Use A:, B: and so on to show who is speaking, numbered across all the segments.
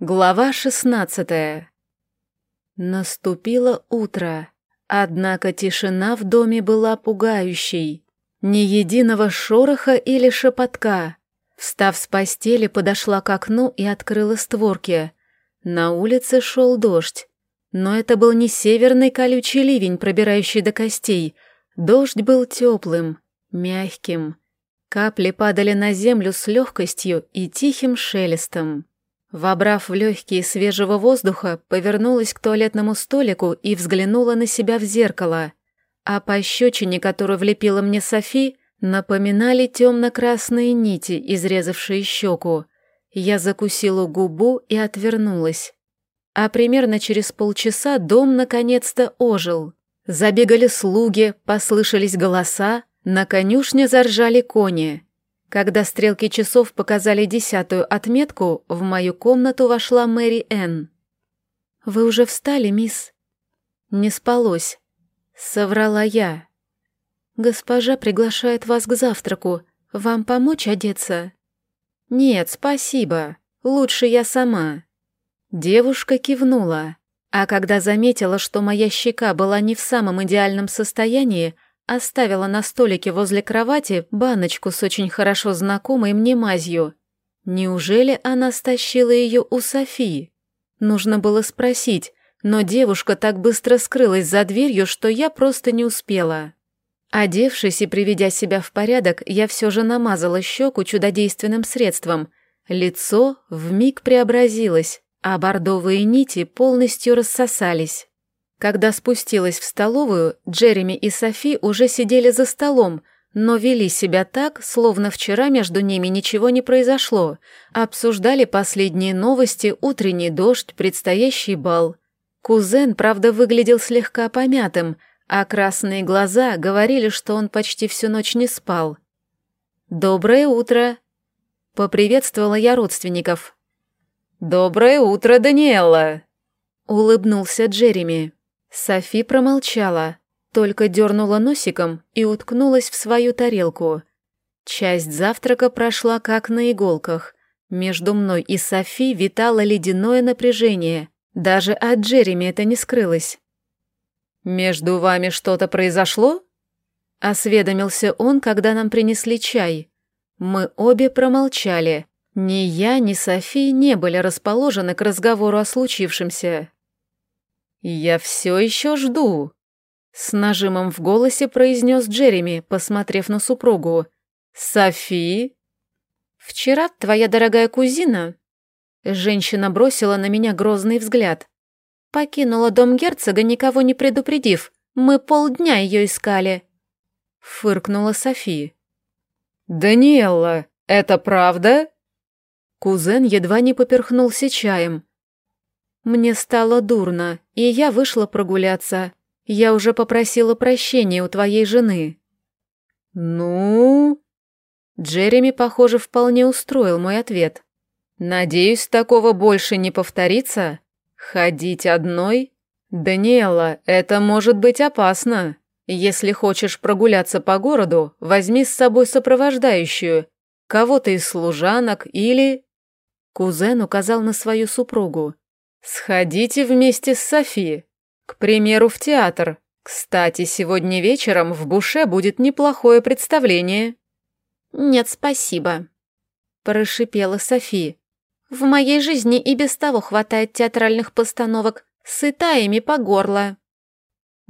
A: Глава шестнадцатая. Наступило утро, однако тишина в доме была пугающей. Ни единого шороха или шепотка. Встав с постели, подошла к окну и открыла створки. На улице шел дождь. Но это был не северный колючий ливень, пробирающий до костей. Дождь был теплым, мягким. Капли падали на землю с легкостью и тихим шелестом. Вобрав в легкие свежего воздуха, повернулась к туалетному столику и взглянула на себя в зеркало. А пощечине, которую влепила мне Софи, напоминали темно-красные нити, изрезавшие щеку. Я закусила губу и отвернулась. А примерно через полчаса дом наконец-то ожил. Забегали слуги, послышались голоса, на конюшне заржали кони. Когда стрелки часов показали десятую отметку, в мою комнату вошла Мэри Энн. «Вы уже встали, мисс?» «Не спалось», — соврала я. «Госпожа приглашает вас к завтраку. Вам помочь одеться?» «Нет, спасибо. Лучше я сама». Девушка кивнула, а когда заметила, что моя щека была не в самом идеальном состоянии, Оставила на столике возле кровати баночку с очень хорошо знакомой мне мазью. Неужели она стащила ее у Софии? Нужно было спросить, но девушка так быстро скрылась за дверью, что я просто не успела. Одевшись и приведя себя в порядок, я все же намазала щеку чудодейственным средством. Лицо вмиг преобразилось, а бордовые нити полностью рассосались. Когда спустилась в столовую, Джереми и Софи уже сидели за столом, но вели себя так, словно вчера между ними ничего не произошло. Обсуждали последние новости, утренний дождь, предстоящий бал. Кузен, правда, выглядел слегка помятым, а красные глаза говорили, что он почти всю ночь не спал. «Доброе утро!» — поприветствовала я родственников. «Доброе утро, Даниэла!» — улыбнулся Джереми. Софи промолчала, только дернула носиком и уткнулась в свою тарелку. Часть завтрака прошла как на иголках. Между мной и Софи витало ледяное напряжение. Даже от Джереми это не скрылось. «Между вами что-то произошло?» Осведомился он, когда нам принесли чай. Мы обе промолчали. Ни я, ни Софи не были расположены к разговору о случившемся. «Я все еще жду», — с нажимом в голосе произнес Джереми, посмотрев на супругу. «Софи?» «Вчера твоя дорогая кузина...» Женщина бросила на меня грозный взгляд. «Покинула дом герцога, никого не предупредив. Мы полдня ее искали». Фыркнула Софи. «Даниэлла, это правда?» Кузен едва не поперхнулся чаем. Мне стало дурно, и я вышла прогуляться. Я уже попросила прощения у твоей жены». «Ну...» Джереми, похоже, вполне устроил мой ответ. «Надеюсь, такого больше не повторится? Ходить одной? Даниэла, это может быть опасно. Если хочешь прогуляться по городу, возьми с собой сопровождающую, кого-то из служанок или...» Кузен указал на свою супругу. Сходите вместе с Софи. К примеру, в театр. Кстати, сегодня вечером в Буше будет неплохое представление. Нет, спасибо. Прошипела Софи. В моей жизни и без того хватает театральных постановок, сыта ими по горло.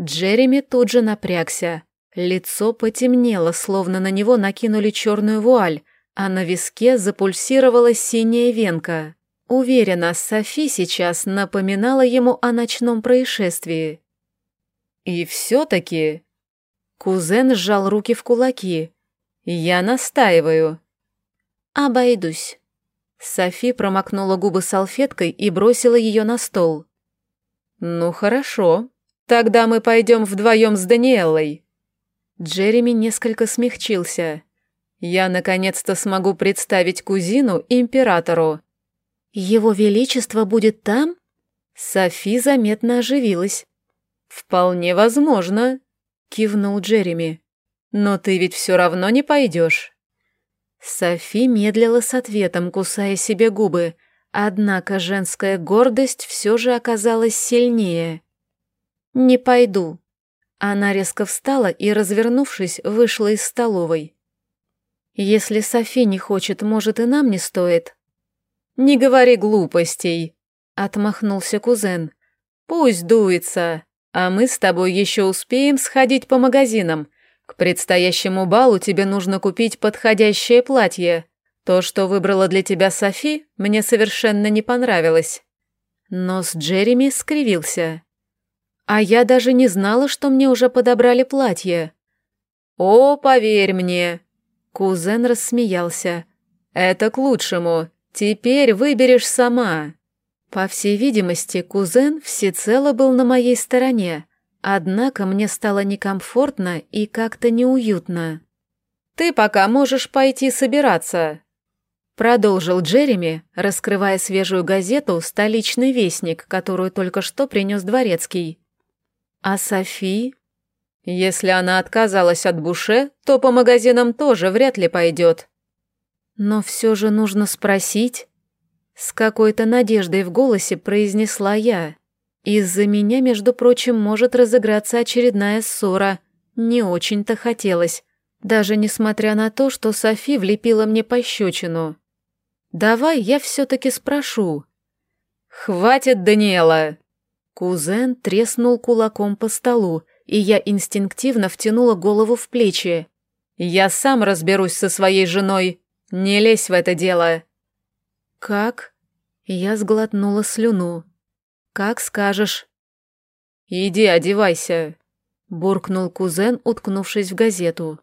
A: Джереми тут же напрягся. Лицо потемнело, словно на него накинули черную вуаль, а на виске запульсировала синяя венка. Уверена, Софи сейчас напоминала ему о ночном происшествии. И все-таки... Кузен сжал руки в кулаки. Я настаиваю. Обойдусь. Софи промокнула губы салфеткой и бросила ее на стол. «Ну хорошо, тогда мы пойдем вдвоем с Даниэлой». Джереми несколько смягчился. «Я наконец-то смогу представить кузину императору. «Его Величество будет там?» Софи заметно оживилась. «Вполне возможно», — кивнул Джереми. «Но ты ведь все равно не пойдешь». Софи медлила с ответом, кусая себе губы. однако женская гордость все же оказалась сильнее. «Не пойду». Она резко встала и, развернувшись, вышла из столовой. «Если Софи не хочет, может, и нам не стоит?» «Не говори глупостей», — отмахнулся кузен. «Пусть дуется, а мы с тобой еще успеем сходить по магазинам. К предстоящему балу тебе нужно купить подходящее платье. То, что выбрала для тебя Софи, мне совершенно не понравилось». Нос Джереми скривился. «А я даже не знала, что мне уже подобрали платье». «О, поверь мне!» Кузен рассмеялся. «Это к лучшему. Теперь выберешь сама». По всей видимости, кузен всецело был на моей стороне. Однако мне стало некомфортно и как-то неуютно. «Ты пока можешь пойти собираться», — продолжил Джереми, раскрывая свежую газету «Столичный вестник», которую только что принес Дворецкий. «А Софи?» «Если она отказалась от Буше, то по магазинам тоже вряд ли пойдет». «Но все же нужно спросить», — с какой-то надеждой в голосе произнесла я. Из-за меня, между прочим, может разыграться очередная ссора. Не очень-то хотелось, даже несмотря на то, что Софи влепила мне пощечину. «Давай я все-таки спрошу». «Хватит, Даниэла!» Кузен треснул кулаком по столу, и я инстинктивно втянула голову в плечи. «Я сам разберусь со своей женой. Не лезь в это дело». «Как?» Я сглотнула слюну. «Как скажешь». «Иди одевайся», — буркнул кузен, уткнувшись в газету.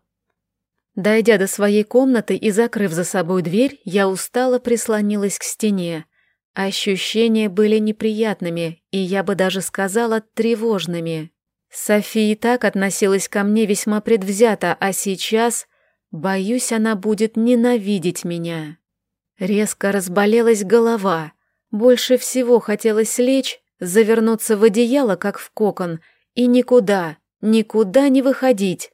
A: Дойдя до своей комнаты и закрыв за собой дверь, я устало прислонилась к стене. Ощущения были неприятными, и я бы даже сказала тревожными. София так относилась ко мне весьма предвзято, а сейчас, боюсь, она будет ненавидеть меня. Резко разболелась голова. Больше всего хотелось лечь, завернуться в одеяло, как в кокон, и никуда, никуда не выходить.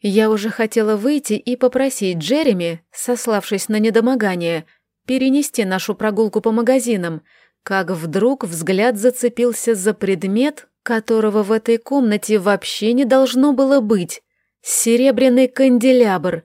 A: Я уже хотела выйти и попросить Джереми, сославшись на недомогание, перенести нашу прогулку по магазинам, как вдруг взгляд зацепился за предмет, которого в этой комнате вообще не должно было быть. Серебряный канделябр.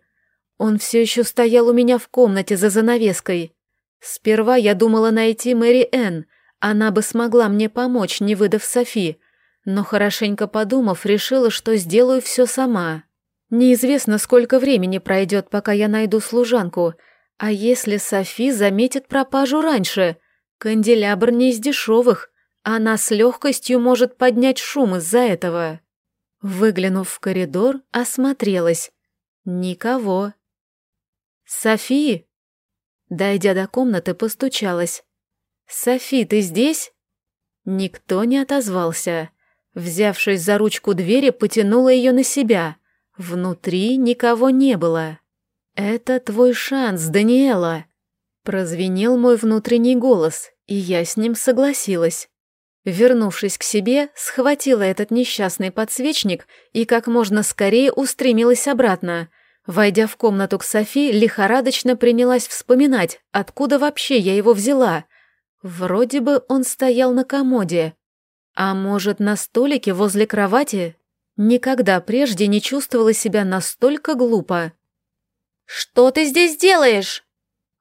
A: Он все еще стоял у меня в комнате за занавеской. Сперва я думала найти Мэри Энн, она бы смогла мне помочь, не выдав Софи, но хорошенько подумав, решила, что сделаю все сама. Неизвестно, сколько времени пройдет, пока я найду служанку, а если Софи заметит пропажу раньше? Канделябр не из дешевых, она с легкостью может поднять шум из-за этого. Выглянув в коридор, осмотрелась. Никого. «Софи!» Дойдя до комнаты, постучалась. «Софи, ты здесь?» Никто не отозвался. Взявшись за ручку двери, потянула ее на себя. Внутри никого не было. «Это твой шанс, Даниэла!» Прозвенел мой внутренний голос, и я с ним согласилась. Вернувшись к себе, схватила этот несчастный подсвечник и как можно скорее устремилась обратно. Войдя в комнату к Софи, лихорадочно принялась вспоминать, откуда вообще я его взяла. Вроде бы он стоял на комоде. А может, на столике возле кровати? Никогда прежде не чувствовала себя настолько глупо. «Что ты здесь делаешь?»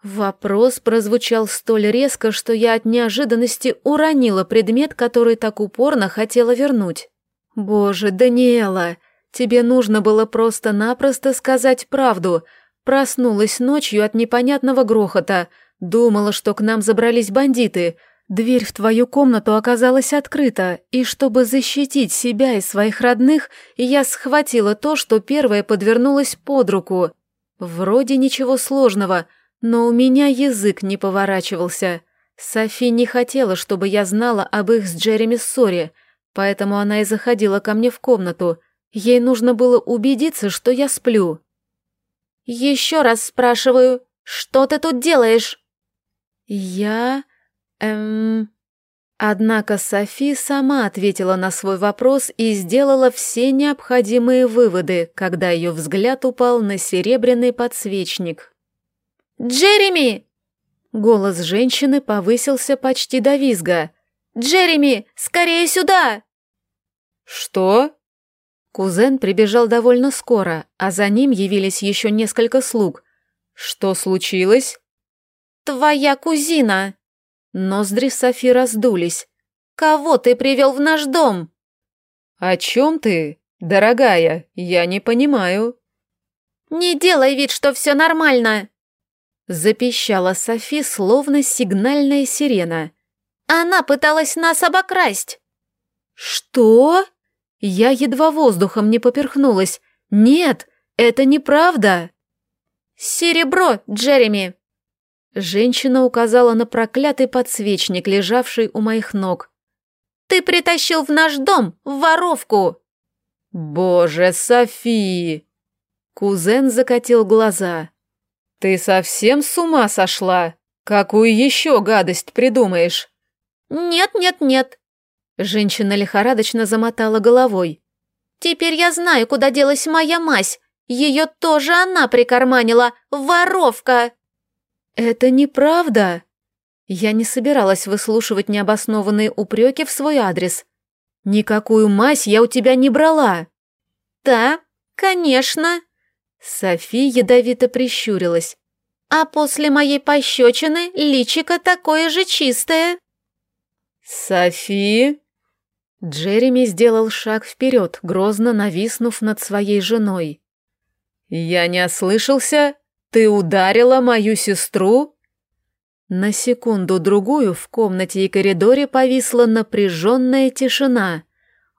A: Вопрос прозвучал столь резко, что я от неожиданности уронила предмет, который так упорно хотела вернуть. «Боже, Даниэла, тебе нужно было просто-напросто сказать правду. Проснулась ночью от непонятного грохота, Думала, что к нам забрались бандиты. Дверь в твою комнату оказалась открыта, и чтобы защитить себя и своих родных, я схватила то, что первое подвернулось под руку. Вроде ничего сложного, но у меня язык не поворачивался. Софи не хотела, чтобы я знала об их с Джереми ссоре, поэтому она и заходила ко мне в комнату. Ей нужно было убедиться, что я сплю. «Еще раз спрашиваю, что ты тут делаешь?» «Я... эм...» Однако Софи сама ответила на свой вопрос и сделала все необходимые выводы, когда ее взгляд упал на серебряный подсвечник. «Джереми!» Голос женщины повысился почти до визга. «Джереми, скорее сюда!»
B: «Что?»
A: Кузен прибежал довольно скоро, а за ним явились еще несколько слуг.
B: «Что случилось?»
A: «Твоя кузина!» Ноздри Софи раздулись. «Кого ты привел в наш дом?»
B: «О чем ты, дорогая? Я не понимаю».
A: «Не делай вид, что все нормально!» Запищала Софи, словно сигнальная сирена. «Она пыталась нас обокрасть!» «Что?» Я едва воздухом не поперхнулась. «Нет, это неправда!» «Серебро, Джереми!» Женщина указала на проклятый подсвечник, лежавший у моих ног. «Ты притащил в наш дом воровку!»
B: «Боже, Софи!» Кузен закатил глаза. «Ты совсем с ума сошла? Какую еще гадость придумаешь?»
A: «Нет, нет, нет!» Женщина лихорадочно замотала головой. «Теперь я знаю, куда делась моя мазь. Ее тоже она прикарманила. Воровка!» «Это неправда!» Я не собиралась выслушивать необоснованные упреки в свой адрес. «Никакую мазь я у тебя не брала!» «Да, конечно!» Софи ядовито прищурилась. «А после моей пощечины личико такое же чистое!»
B: «Софи!» Джереми сделал шаг вперед, грозно нависнув над своей женой. «Я не ослышался? Ты ударила мою сестру?»
A: На секунду-другую в комнате и коридоре повисла напряженная тишина.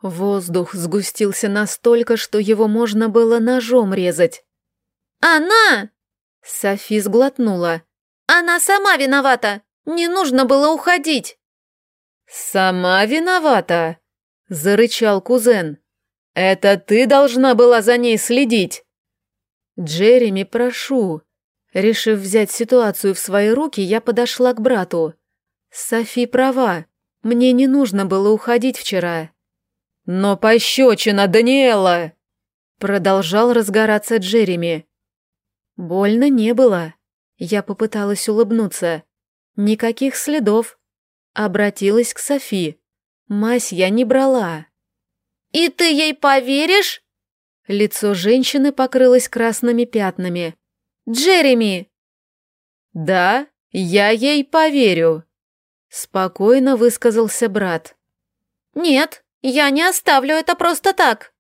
A: Воздух сгустился настолько, что его можно было ножом резать. «Она!» Софи сглотнула. «Она сама виновата! Не нужно было уходить!»
B: «Сама виновата!» — зарычал кузен. «Это ты должна была за ней следить!» «Джереми, прошу!» Решив взять ситуацию в свои руки, я подошла к брату. «Софи права. Мне не нужно было уходить вчера». «Но пощечина, Даниэла!»
A: Продолжал разгораться Джереми. Больно не было. Я попыталась улыбнуться. Никаких следов. Обратилась к Софи. Мась я не брала. «И ты ей поверишь?» Лицо женщины покрылось красными пятнами. «Джереми!»
B: «Да, я ей поверю», — спокойно высказался брат.
A: «Нет, я не оставлю это просто так».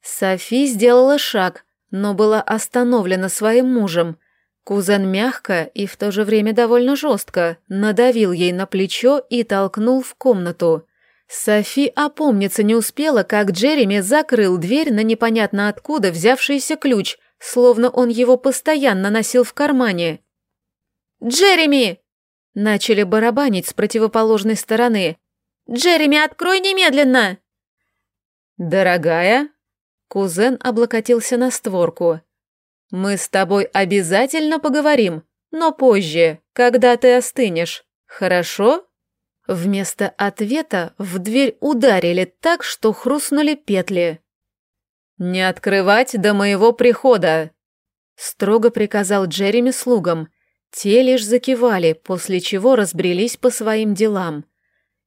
A: Софи сделала шаг, но была остановлена своим мужем. Кузен мягко и в то же время довольно жестко надавил ей на плечо и толкнул в комнату. Софи опомниться не успела, как Джереми закрыл дверь на непонятно откуда взявшийся ключ, словно он его постоянно носил в кармане. «Джереми!» Начали барабанить с противоположной стороны. «Джереми, открой немедленно!»
B: «Дорогая?» Кузен облокотился на створку. «Мы с тобой обязательно поговорим, но позже, когда ты остынешь. Хорошо?» Вместо ответа в дверь ударили так, что хрустнули петли. «Не открывать до моего прихода!» Строго приказал Джереми слугам. Те лишь закивали, после чего разбрелись по своим делам.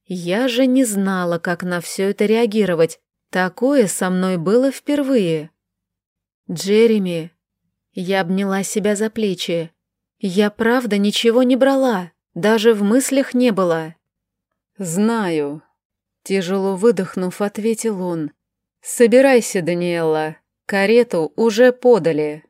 B: Я же не знала, как на все это реагировать, Такое со мной было впервые. Джереми. Я обняла себя за плечи. Я правда ничего не брала, даже в мыслях не было. Знаю. Тяжело выдохнув, ответил он. Собирайся, Даниэла. Карету уже подали.